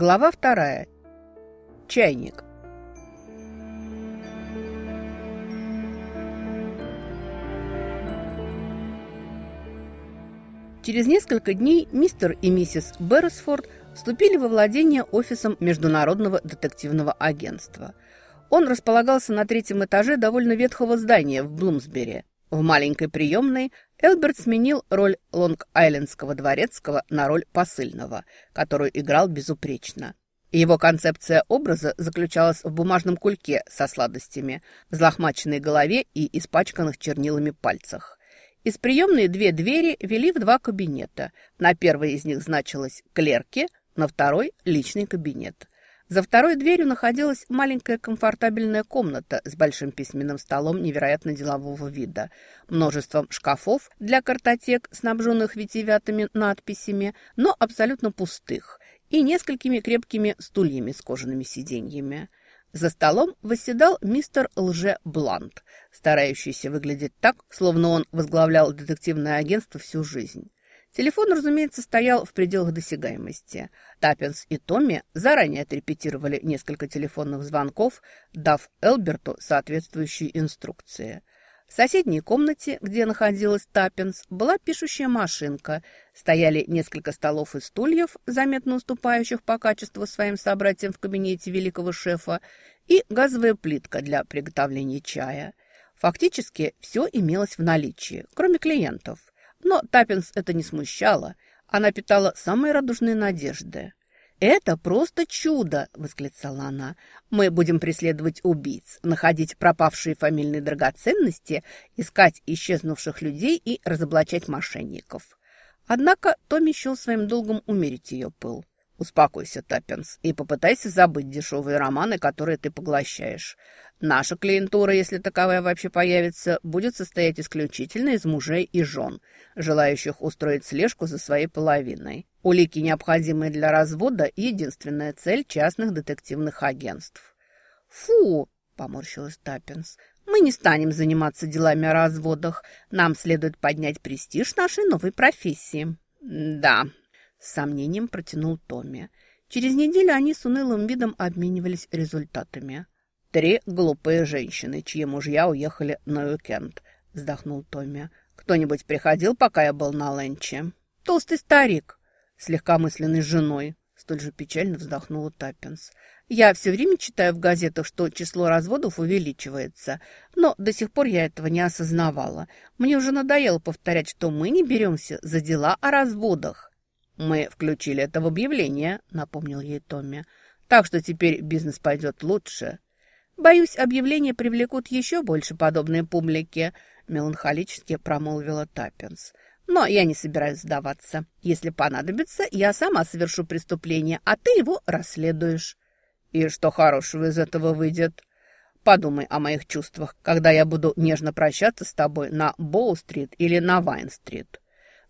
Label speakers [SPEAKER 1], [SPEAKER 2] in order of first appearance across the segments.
[SPEAKER 1] Глава вторая. Чайник. Через несколько дней мистер и миссис Берресфорд вступили во владение офисом Международного детективного агентства. Он располагался на третьем этаже довольно ветхого здания в Блумсбери. В маленькой приемной Элберт сменил роль Лонг-Айлендского дворецкого на роль посыльного, которую играл безупречно. Его концепция образа заключалась в бумажном кульке со сладостями, взлохмаченной голове и испачканных чернилами пальцах. Из приемной две двери вели в два кабинета. На первой из них значилось «клерки», на второй – личный кабинет. За второй дверью находилась маленькая комфортабельная комната с большим письменным столом невероятно делового вида, множеством шкафов для картотек, снабженных витиеватыми надписями, но абсолютно пустых, и несколькими крепкими стульями с кожаными сиденьями. За столом восседал мистер Лже Блант, старающийся выглядеть так, словно он возглавлял детективное агентство всю жизнь. Телефон, разумеется, стоял в пределах досягаемости. Таппенс и Томми заранее отрепетировали несколько телефонных звонков, дав Элберту соответствующие инструкции. В соседней комнате, где находилась Таппенс, была пишущая машинка. Стояли несколько столов и стульев, заметно уступающих по качеству своим собратьям в кабинете великого шефа, и газовая плитка для приготовления чая. Фактически все имелось в наличии, кроме клиентов. Но Таппинс это не смущало. Она питала самые радужные надежды. «Это просто чудо!» – восклицала она. «Мы будем преследовать убийц, находить пропавшие фамильные драгоценности, искать исчезнувших людей и разоблачать мошенников». Однако Томми счел своим долгом умерить ее пыл. «Успокойся, Таппинс, и попытайся забыть дешевые романы, которые ты поглощаешь. Наша клиентура, если таковая вообще появится, будет состоять исключительно из мужей и жен, желающих устроить слежку за своей половиной. Улики, необходимые для развода, единственная цель частных детективных агентств. «Фу!» – поморщилась Таппинс. «Мы не станем заниматься делами о разводах. Нам следует поднять престиж нашей новой профессии». «Да», – с сомнением протянул Томми. Через неделю они с унылым видом обменивались результатами. «Три глупые женщины, чьи мужья уехали на уикенд», – вздохнул Томми. «Кто-нибудь приходил, пока я был на ленче?» «Толстый старик с легкомысленной женой», – столь же печально вздохнула Таппинс. «Я все время читаю в газетах, что число разводов увеличивается, но до сих пор я этого не осознавала. Мне уже надоело повторять, что мы не беремся за дела о разводах». «Мы включили это в объявление», – напомнил ей Томми. «Так что теперь бизнес пойдет лучше». «Боюсь, объявления привлекут еще больше подобной публики», – меланхолически промолвила Таппинс. «Но я не собираюсь сдаваться. Если понадобится, я сама совершу преступление, а ты его расследуешь». «И что хорошего из этого выйдет?» «Подумай о моих чувствах, когда я буду нежно прощаться с тобой на Боу-стрит или на Вайн-стрит».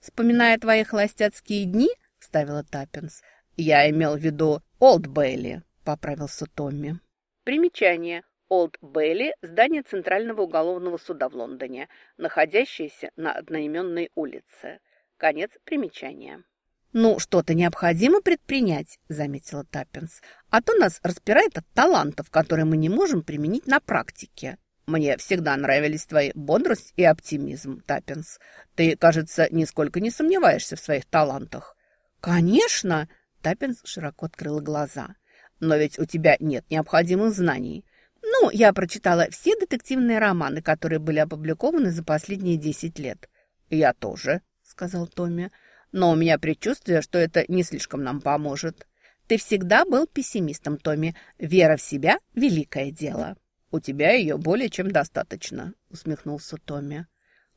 [SPEAKER 1] «Вспоминая твои холостяцкие дни», – вставила Таппинс. «Я имел в виду Олд Бейли», – поправился Томми. Примечание. Олд Бейли – здание Центрального уголовного суда в Лондоне, находящееся на одноименной улице. Конец примечания. «Ну, что-то необходимо предпринять», – заметила Таппинс. «А то нас распирает от талантов, которые мы не можем применить на практике». «Мне всегда нравились твои бодрость и оптимизм, Таппинс. Ты, кажется, нисколько не сомневаешься в своих талантах». «Конечно!» – Таппинс широко открыла глаза – но ведь у тебя нет необходимых знаний. Ну, я прочитала все детективные романы, которые были опубликованы за последние десять лет. Я тоже, сказал Томми. Но у меня предчувствие, что это не слишком нам поможет. Ты всегда был пессимистом, Томми. Вера в себя – великое дело. У тебя ее более чем достаточно, усмехнулся Томми.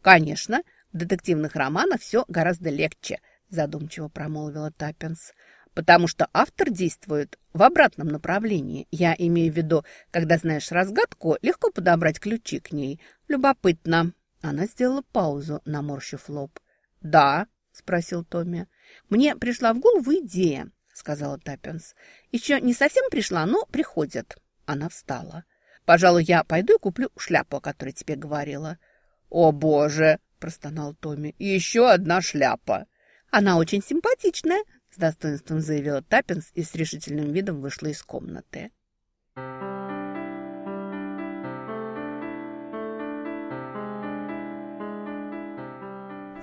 [SPEAKER 1] Конечно, в детективных романах все гораздо легче, задумчиво промолвила Таппинс потому что автор действует в обратном направлении. Я имею в виду, когда знаешь разгадку, легко подобрать ключи к ней. Любопытно. Она сделала паузу, наморщив лоб. «Да?» – спросил Томми. «Мне пришла в голову идея», – сказала Таппинс. «Еще не совсем пришла, но приходит». Она встала. «Пожалуй, я пойду и куплю шляпу, о которой тебе говорила». «О, боже!» – простонал Томми. «Еще одна шляпа!» «Она очень симпатичная», с достоинством заявила Таппинс и с решительным видом вышла из комнаты.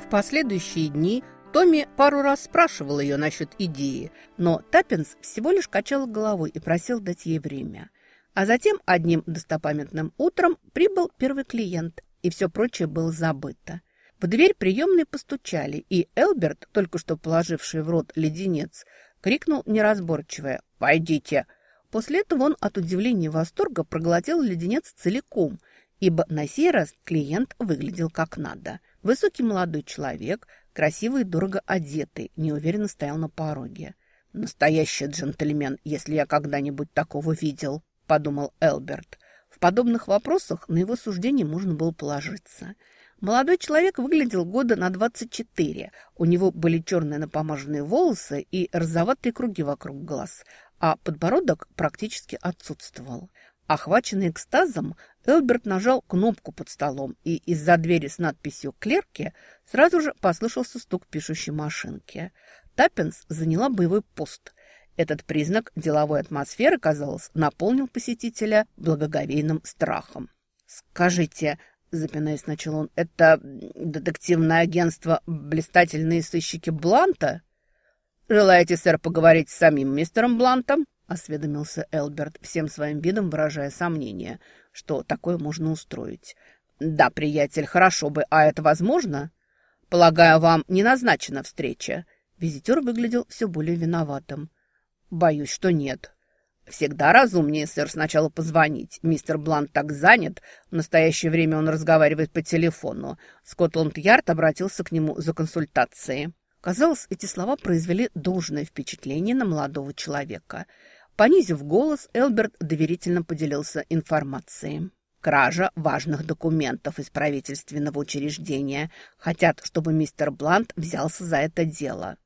[SPEAKER 1] В последующие дни Томми пару раз спрашивал ее насчет идеи, но Таппинс всего лишь качал головой и просил дать ей время. А затем одним достопамятным утром прибыл первый клиент, и все прочее было забыто. В дверь приемной постучали, и Элберт, только что положивший в рот леденец, крикнул неразборчивое «Войдите!». После этого он от удивления и восторга проглотил леденец целиком, ибо на сей раз клиент выглядел как надо. Высокий молодой человек, красивый и дорого одетый, неуверенно стоял на пороге. «Настоящий джентльмен, если я когда-нибудь такого видел», – подумал Элберт. В подобных вопросах на его суждение можно было положиться – Молодой человек выглядел года на 24. У него были черные напомаженные волосы и розоватые круги вокруг глаз, а подбородок практически отсутствовал. Охваченный экстазом, Элберт нажал кнопку под столом, и из-за двери с надписью «Клерки» сразу же послышался стук пишущей машинки. Таппинс заняла боевой пост. Этот признак деловой атмосферы, казалось, наполнил посетителя благоговейным страхом. «Скажите», запинаясь, начал он. «Это детективное агентство «Блистательные сыщики Бланта»?» «Желаете, сэр, поговорить с самим мистером Блантом?» — осведомился Элберт, всем своим видом выражая сомнение, что такое можно устроить. «Да, приятель, хорошо бы, а это возможно?» «Полагаю, вам не назначена встреча?» Визитер выглядел все более виноватым. «Боюсь, что нет», «Всегда разумнее, сэр, сначала позвонить. Мистер Блант так занят. В настоящее время он разговаривает по телефону. Скотланд-Ярд обратился к нему за консультацией». Казалось, эти слова произвели должное впечатление на молодого человека. Понизив голос, Элберт доверительно поделился информацией. Кража важных документов из правительственного учреждения. Хотят, чтобы мистер Блант взялся за это дело.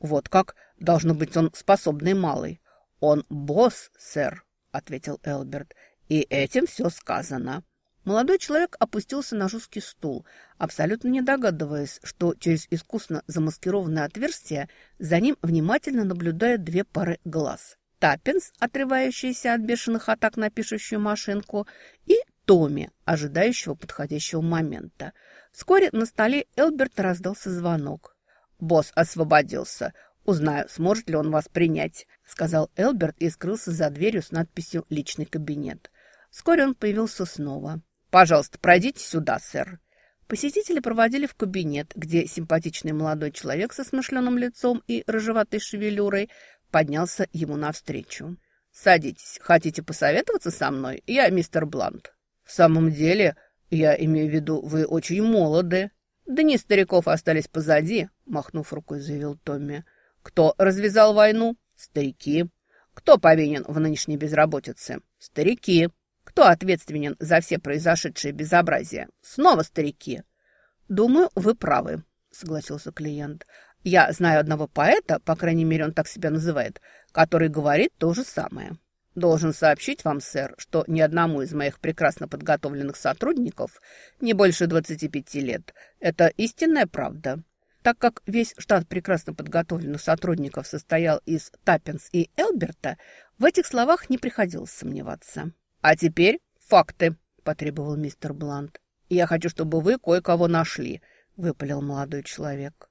[SPEAKER 1] Вот как, должно быть, он способный малый. «Он босс, сэр», — ответил Элберт, — «и этим все сказано». Молодой человек опустился на жесткий стул, абсолютно не догадываясь, что через искусно замаскированное отверстие за ним внимательно наблюдают две пары глаз. Таппинс, отрывающийся от бешеных атак на пишущую машинку, и Томми, ожидающего подходящего момента. Вскоре на столе Элберта раздался звонок. «Босс освободился. «Узнаю, сможет ли он вас принять», — сказал Элберт и скрылся за дверью с надписью «Личный кабинет». Вскоре он появился снова. «Пожалуйста, пройдите сюда, сэр». Посетители проводили в кабинет, где симпатичный молодой человек со смышленым лицом и рыжеватой шевелюрой поднялся ему навстречу. «Садитесь. Хотите посоветоваться со мной? Я мистер Блант». «В самом деле, я имею в виду, вы очень молоды». «Дни стариков остались позади», — махнув рукой, заявил Томми. Кто развязал войну? Старики. Кто повинен в нынешней безработице? Старики. Кто ответственен за все произошедшие безобразия? Снова старики. Думаю, вы правы, согласился клиент. Я знаю одного поэта, по крайней мере, он так себя называет, который говорит то же самое. Должен сообщить вам, сэр, что ни одному из моих прекрасно подготовленных сотрудников не больше 25 лет. Это истинная правда. Так как весь штат прекрасно подготовленных сотрудников состоял из Таппинс и Элберта, в этих словах не приходилось сомневаться. «А теперь факты», – потребовал мистер Блант. «Я хочу, чтобы вы кое-кого нашли», – выпалил молодой человек.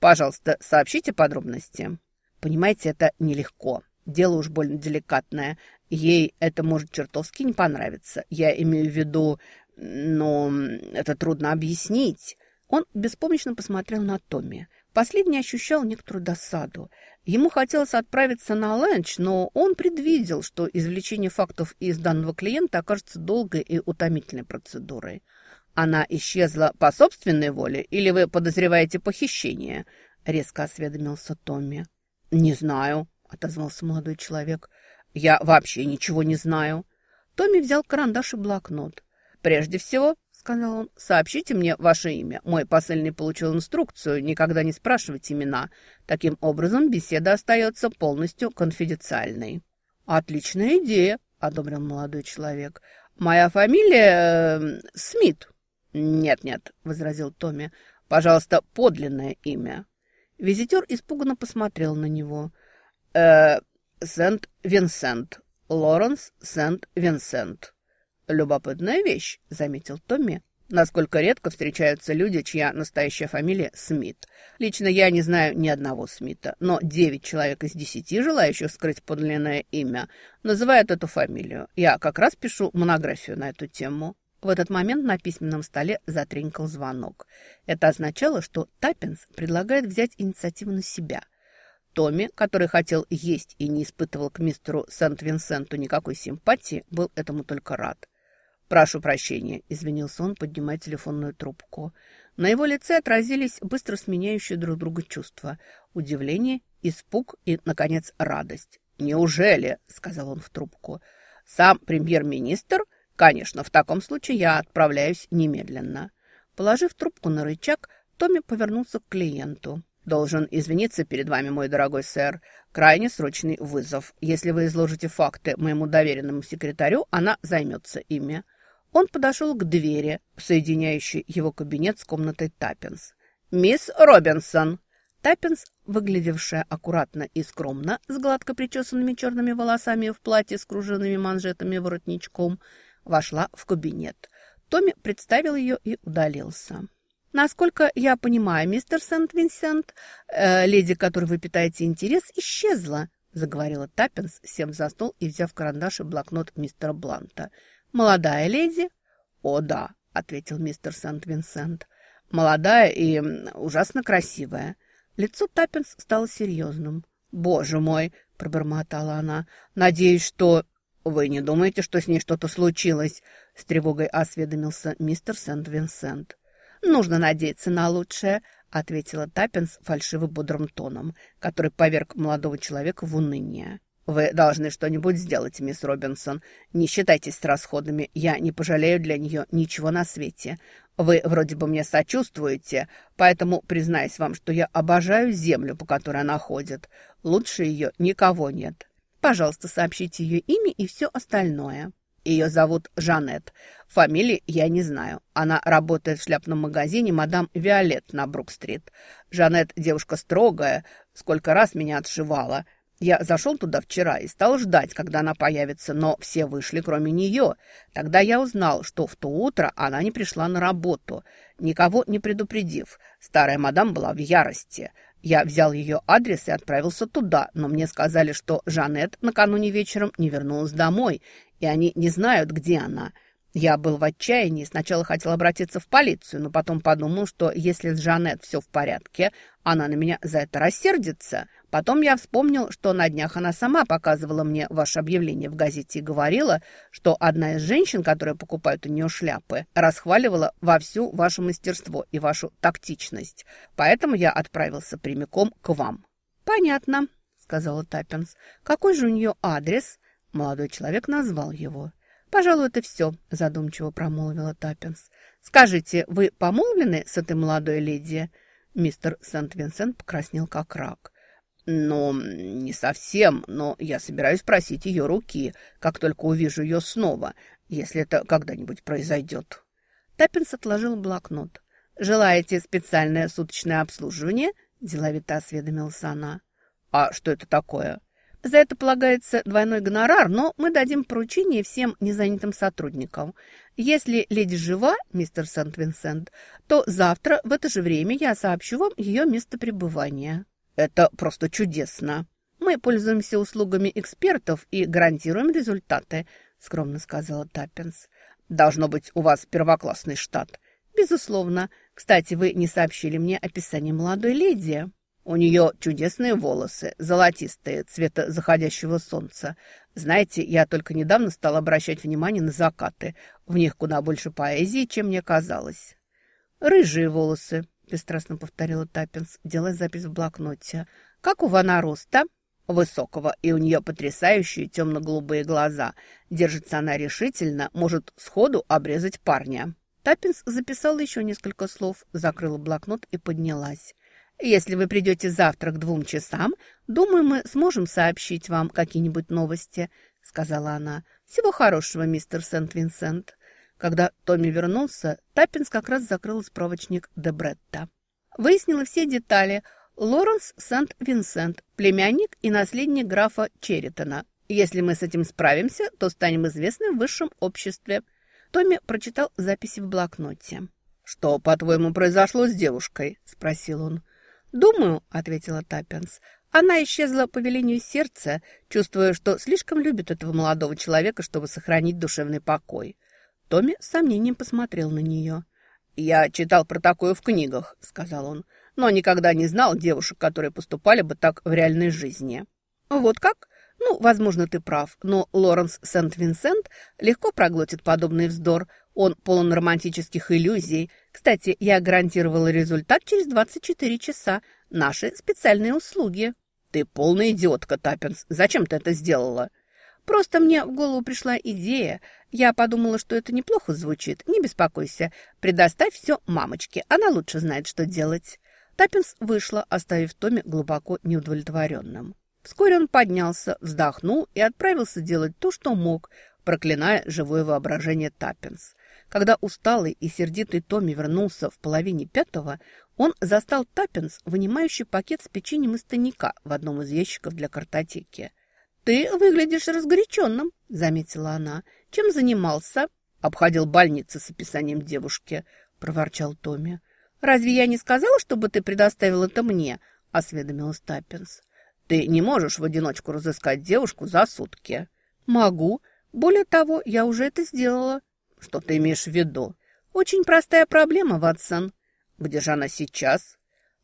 [SPEAKER 1] «Пожалуйста, сообщите подробности». «Понимаете, это нелегко. Дело уж больно деликатное. Ей это может чертовски не понравиться. Я имею в виду... Но это трудно объяснить». Он беспомощно посмотрел на Томми. Последний ощущал некоторую досаду. Ему хотелось отправиться на ланч, но он предвидел, что извлечение фактов из данного клиента окажется долгой и утомительной процедурой. «Она исчезла по собственной воле или вы подозреваете похищение?» — резко осведомился Томми. «Не знаю», — отозвался молодой человек. «Я вообще ничего не знаю». Томми взял карандаш и блокнот. «Прежде всего, сказал он. «Сообщите мне ваше имя. Мой посыльный получил инструкцию никогда не спрашивать имена. Таким образом, беседа остается полностью конфиденциальной». «Отличная идея», — одобрил молодой человек. «Моя фамилия... Э, Смит». «Нет-нет», — возразил Томми. «Пожалуйста, подлинное имя». Визитер испуганно посмотрел на него. «Э, Сент-Винсент. Лоренс Сент-Винсент». «Любопытная вещь», — заметил Томми, Насколько редко встречаются люди, чья настоящая фамилия Смит. Лично я не знаю ни одного Смита, но девять человек из десяти, желающих скрыть подлинное имя, называют эту фамилию. Я как раз пишу монографию на эту тему. В этот момент на письменном столе затренькал звонок. Это означало, что Таппинс предлагает взять инициативу на себя. Томми, который хотел есть и не испытывал к мистеру Сент-Винсенту никакой симпатии, был этому только рад. «Прошу прощения», — извинился он, поднимая телефонную трубку. На его лице отразились быстро сменяющие друг друга чувства. Удивление, испуг и, наконец, радость. «Неужели?» — сказал он в трубку. «Сам премьер-министр? Конечно, в таком случае я отправляюсь немедленно». Положив трубку на рычаг, Томми повернулся к клиенту. «Должен извиниться перед вами, мой дорогой сэр. Крайне срочный вызов. Если вы изложите факты моему доверенному секретарю, она займется ими». Он подошел к двери, соединяющей его кабинет с комнатой Таппинс. «Мисс Робинсон!» Таппинс, выглядевшая аккуратно и скромно, с гладко причесанными черными волосами в платье с кружевными манжетами и воротничком, вошла в кабинет. Томми представил ее и удалился. «Насколько я понимаю, мистер Сент-Винсент, э, леди, к которой вы питаете интерес, исчезла», заговорила Таппинс, сев за стол и взяв карандаш и блокнот мистера Бланта – «Молодая леди?» «О, да», — ответил мистер Сент-Винсент. «Молодая и ужасно красивая». Лицо Таппинс стало серьезным. «Боже мой!» — пробормотала она. «Надеюсь, что...» «Вы не думаете, что с ней что-то случилось?» — с тревогой осведомился мистер Сент-Винсент. «Нужно надеяться на лучшее», — ответила Таппинс фальшиво-бодрым тоном, который поверг молодого человека в уныние. «Вы должны что-нибудь сделать, мисс Робинсон. Не считайтесь с расходами. Я не пожалею для нее ничего на свете. Вы вроде бы мне сочувствуете, поэтому признаюсь вам, что я обожаю землю, по которой она ходит. Лучше ее никого нет. Пожалуйста, сообщите ее имя и все остальное». Ее зовут Жанет. Фамилии я не знаю. Она работает в шляпном магазине «Мадам Виолет» на Брук-стрит. Жанет девушка строгая, сколько раз меня отшивала – я зашел туда вчера и стал ждать, когда она появится, но все вышли, кроме нее. Тогда я узнал, что в то утро она не пришла на работу, никого не предупредив. Старая мадам была в ярости. Я взял ее адрес и отправился туда, но мне сказали, что Жанет накануне вечером не вернулась домой, и они не знают, где она. Я был в отчаянии, сначала хотел обратиться в полицию, но потом подумал, что если с Жанет все в порядке, она на меня за это рассердится. Потом я вспомнил, что на днях она сама показывала мне ваше объявление в газете и говорила, что одна из женщин, которые покупают у нее шляпы, расхваливала вовсю ваше мастерство и вашу тактичность. Поэтому я отправился прямиком к вам. «Понятно», — сказала Таппинс. «Какой же у нее адрес?» Молодой человек назвал его. «Пожалуй, это все», — задумчиво промолвила Таппинс. «Скажите, вы помолвлены с этой молодой леди?» Мистер Сент-Винсент покраснел как рак. «Ну, не совсем, но я собираюсь просить ее руки, как только увижу ее снова, если это когда-нибудь произойдет». Таппинс отложил блокнот. «Желаете специальное суточное обслуживание?» – деловито осведомилась она. «А что это такое?» «За это полагается двойной гонорар, но мы дадим поручение всем незанятым сотрудникам. Если леди жива, мистер Сент-Винсент, то завтра в это же время я сообщу вам ее место пребывания». Это просто чудесно. Мы пользуемся услугами экспертов и гарантируем результаты, скромно сказала Таппинс. Должно быть, у вас первоклассный штат. Безусловно. Кстати, вы не сообщили мне описание молодой леди. У нее чудесные волосы, золотистые, цвета заходящего солнца. Знаете, я только недавно стала обращать внимание на закаты. В них куда больше поэзии, чем мне казалось. Рыжие волосы, – бесстрастно повторила Таппинс, делая запись в блокноте. «Как у Вана роста?» «Высокого, и у нее потрясающие темно-голубые глаза. Держится она решительно, может сходу обрезать парня». Таппинс записала еще несколько слов, закрыла блокнот и поднялась. «Если вы придете завтра к двум часам, думаю, мы сможем сообщить вам какие-нибудь новости», — сказала она. «Всего хорошего, мистер Сент-Винсент». Когда Томми вернулся, Таппинс как раз закрыла справочник Дебретта. Выяснила все детали. Лоренс Сент-Винсент, племянник и наследник графа Черритона. Если мы с этим справимся, то станем известны в высшем обществе». Томми прочитал записи в блокноте. «Что, по-твоему, произошло с девушкой?» – спросил он. «Думаю», – ответила Таппинс, – «она исчезла по велению сердца, чувствуя, что слишком любит этого молодого человека, чтобы сохранить душевный покой». Томми с сомнением посмотрел на нее. «Я читал про такое в книгах», – сказал он, – «но никогда не знал девушек, которые поступали бы так в реальной жизни». «Вот как?» Ну, возможно, ты прав, но Лоренс Сент-Винсент легко проглотит подобный вздор. Он полон романтических иллюзий. Кстати, я гарантировала результат через 24 часа. Наши специальные услуги. Ты полная идиотка, Таппинс. Зачем ты это сделала? Просто мне в голову пришла идея. Я подумала, что это неплохо звучит. Не беспокойся. Предоставь все мамочке. Она лучше знает, что делать. Таппинс вышла, оставив Томми глубоко неудовлетворенным. Вскоре он поднялся, вздохнул и отправился делать то, что мог, проклиная живое воображение Таппинс. Когда усталый и сердитый Томми вернулся в половине пятого, он застал Таппинс, вынимающую пакет с печеньем из тайника в одном из ящиков для картотеки. «Ты выглядишь разгоряченным», — заметила она. «Чем занимался?» «Обходил больницы с описанием девушки», — проворчал Томми. «Разве я не сказала, чтобы ты предоставил это мне?» — осведомилась Таппинс. Ты не можешь в одиночку разыскать девушку за сутки. Могу. Более того, я уже это сделала. Что ты имеешь в виду? Очень простая проблема, Ватсон. Где же она сейчас?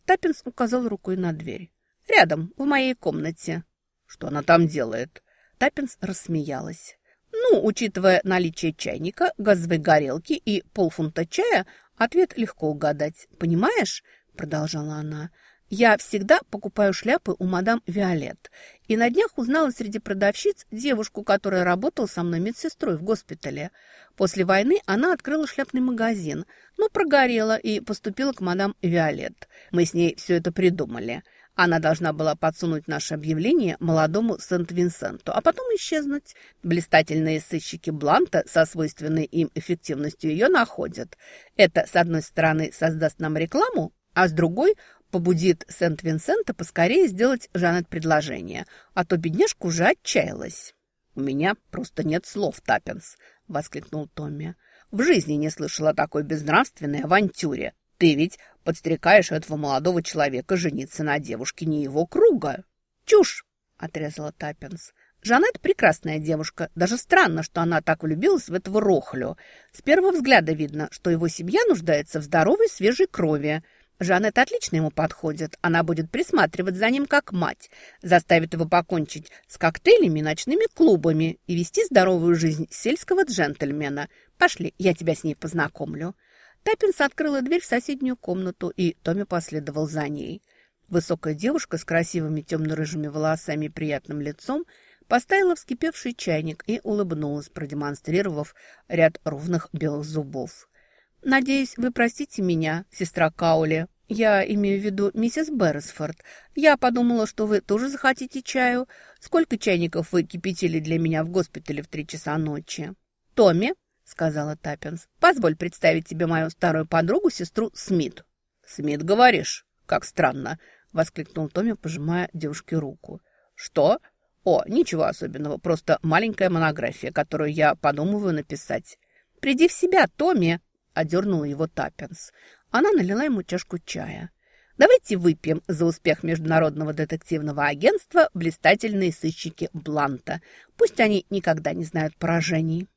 [SPEAKER 1] Таппинс указал рукой на дверь. Рядом, в моей комнате. Что она там делает? Таппинс рассмеялась. Ну, учитывая наличие чайника, газовой горелки и полфунта чая, ответ легко угадать. Понимаешь? Продолжала она. Я всегда покупаю шляпы у мадам Виолет. И на днях узнала среди продавщиц девушку, которая работала со мной медсестрой в госпитале. После войны она открыла шляпный магазин, но прогорела и поступила к мадам Виолет. Мы с ней все это придумали. Она должна была подсунуть наше объявление молодому Сент-Винсенту, а потом исчезнуть. Блистательные сыщики Бланта со свойственной им эффективностью ее находят. Это, с одной стороны, создаст нам рекламу, а с другой побудит Сент-Винсента поскорее сделать Жанет предложение, а то бедняжка уже отчаялась. «У меня просто нет слов, Таппинс», — воскликнул Томми. «В жизни не слышала такой безнравственной авантюре. Ты ведь подстрекаешь этого молодого человека жениться на девушке не его круга». «Чушь!» — отрезала Таппинс. Жанет прекрасная девушка. Даже странно, что она так влюбилась в этого Рохлю. С первого взгляда видно, что его семья нуждается в здоровой свежей крови. Жанет отлично ему подходит. Она будет присматривать за ним как мать, заставит его покончить с коктейлями и ночными клубами и вести здоровую жизнь сельского джентльмена. Пошли, я тебя с ней познакомлю». Таппинс открыла дверь в соседнюю комнату, и Томми последовал за ней. Высокая девушка с красивыми темно-рыжими волосами и приятным лицом поставила вскипевший чайник и улыбнулась, продемонстрировав ряд ровных белых зубов. «Надеюсь, вы простите меня, сестра Каули. Я имею в виду миссис Берресфорд. Я подумала, что вы тоже захотите чаю. Сколько чайников вы кипятили для меня в госпитале в три часа ночи?» «Томми», — сказала Таппинс, — «позволь представить тебе мою старую подругу, сестру Смит». «Смит, говоришь? Как странно», — воскликнул Томми, пожимая девушке руку. «Что?» «О, ничего особенного, просто маленькая монография, которую я подумываю написать». «Приди в себя, Томми!» – одернула его Таппинс. Она налила ему чашку чая. «Давайте выпьем за успех Международного детективного агентства блистательные сыщики Бланта. Пусть они никогда не знают поражений».